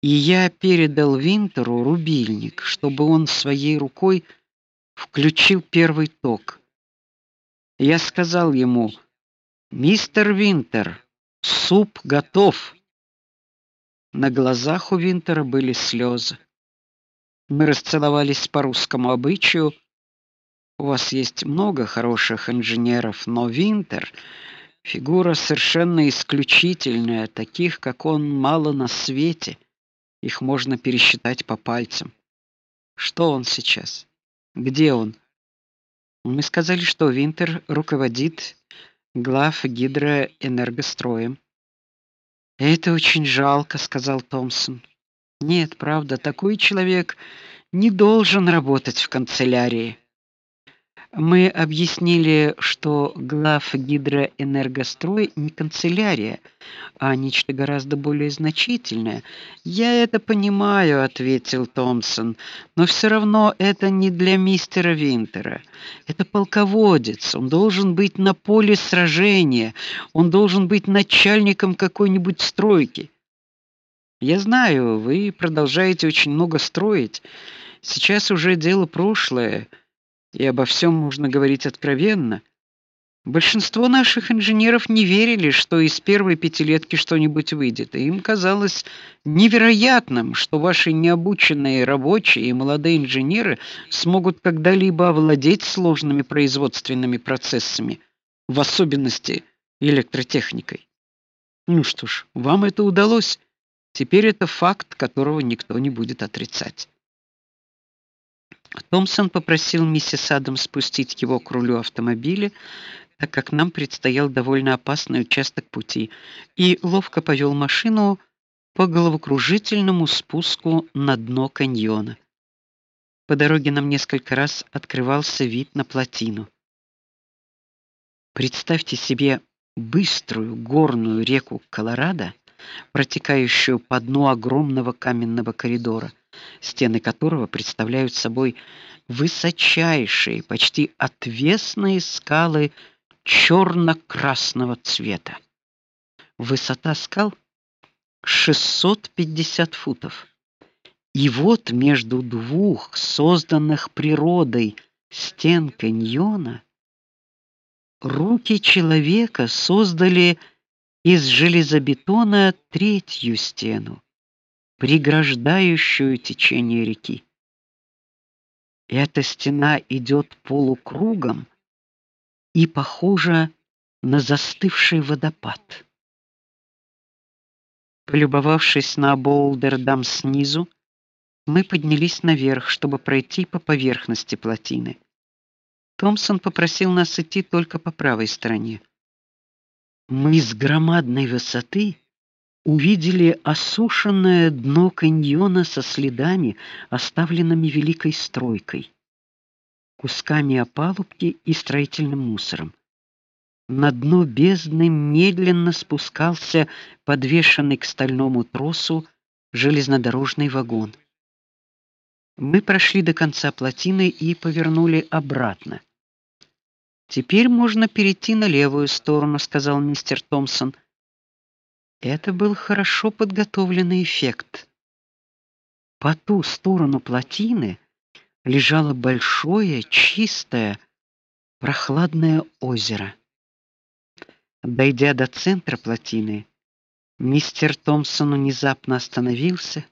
И я передал Винтеру рубильник, чтобы он своей рукой включил первый ток. Я сказал ему: "Мистер Винтер, суп готов". На глазах у Винтера были слезы. Мы расцеловались по русскому обычаю. У вас есть много хороших инженеров, но Винтер фигура совершенно исключительная, таких как он мало на свете. Их можно пересчитать по пальцам. Что он сейчас? Где он? Мы сказали, что Винтер руководит глав гидроэнергостроем. Это очень жалко, сказал Томпсон. Нет, правда, такой человек не должен работать в канцелярии. Мы объяснили, что глав гидроэнергострой не канцелярия, а нечто гораздо более значительное. Я это понимаю, ответил Томпсон, но все равно это не для мистера Винтера. Это полководец, он должен быть на поле сражения, он должен быть начальником какой-нибудь стройки. Я знаю, вы продолжаете очень много строить. Сейчас уже дело прошлое и обо всем можно говорить откровенно. Большинство наших инженеров не верили, что из первой пятилетки что-нибудь выйдет. И им казалось невероятным, что ваши необученные рабочие и молодые инженеры смогут когда-либо овладеть сложными производственными процессами, в особенности электротехникой. Ну что ж, вам это удалось. Теперь это факт, которого никто не будет отрицать. Томпсон попросил миссис Адамс спустить его к рулю автомобиля, так как нам предстоял довольно опасный участок пути, и ловко повел машину по головокружительному спуску на дно каньона. По дороге нам несколько раз открывался вид на плотину. Представьте себе быструю горную реку Колорадо, протекающую по дну огромного каменного коридора стены которого представляют собой высочайшие, почти отвесные скалы черно красного цвета. Высота скал 650 футов. И вот между двух созданных природой стен каньона руки человека создали из железобетона третью стену преграждающую течение реки. Эта стена идет полукругом и похожа на застывший водопад. Полюбовавшись на Болдердам снизу, мы поднялись наверх, чтобы пройти по поверхности плотины. Томпсон попросил нас идти только по правой стороне. Мы с громадной высоты увидели осушенное дно каньона со следами, оставленными великой стройкой, кусками опалубки и строительным мусором. На дно бездны медленно спускался подвешенный к стальному тросу железнодорожный вагон. Мы прошли до конца плотины и повернули обратно. Теперь можно перейти на левую сторону, сказал мистер Томпсон. Это был хорошо подготовленный эффект. По ту сторону плотины лежало большое, чистое, прохладное озеро. Дойдя до центра плотины, мистер Томпсон внезапно остановился,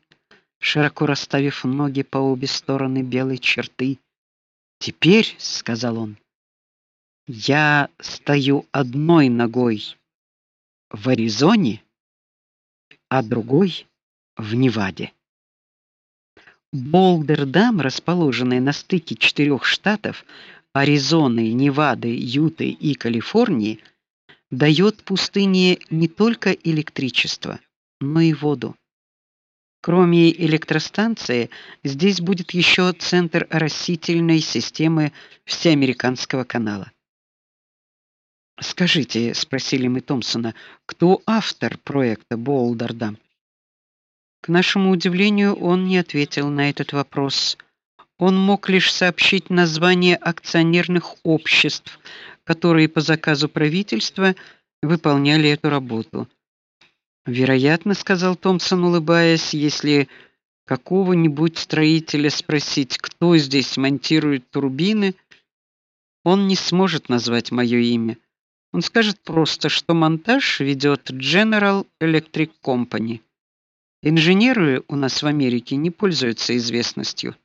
широко расставив ноги по обе стороны белой черты. "Теперь", сказал он. "Я стою одной ногой в Аризоне, а другой в Неваде. Болдердам, расположенный на стыке четырех штатов Аризоны, Невады, Юты и Калифорнии, дает пустыне не только электричество, но и воду. Кроме электростанции, здесь будет еще центр растительной системы всеамериканского канала. Скажите, спросили мы Томпсона, кто автор проекта Болдердам? К нашему удивлению, он не ответил на этот вопрос. Он мог лишь сообщить название акционерных обществ, которые по заказу правительства выполняли эту работу. Вероятно, сказал Томпсон, улыбаясь, если какого-нибудь строителя спросить, кто здесь монтирует турбины, он не сможет назвать мое имя. Он скажет просто, что монтаж ведет General Electric Company. Инженеры у нас в Америке не пользуются известностью.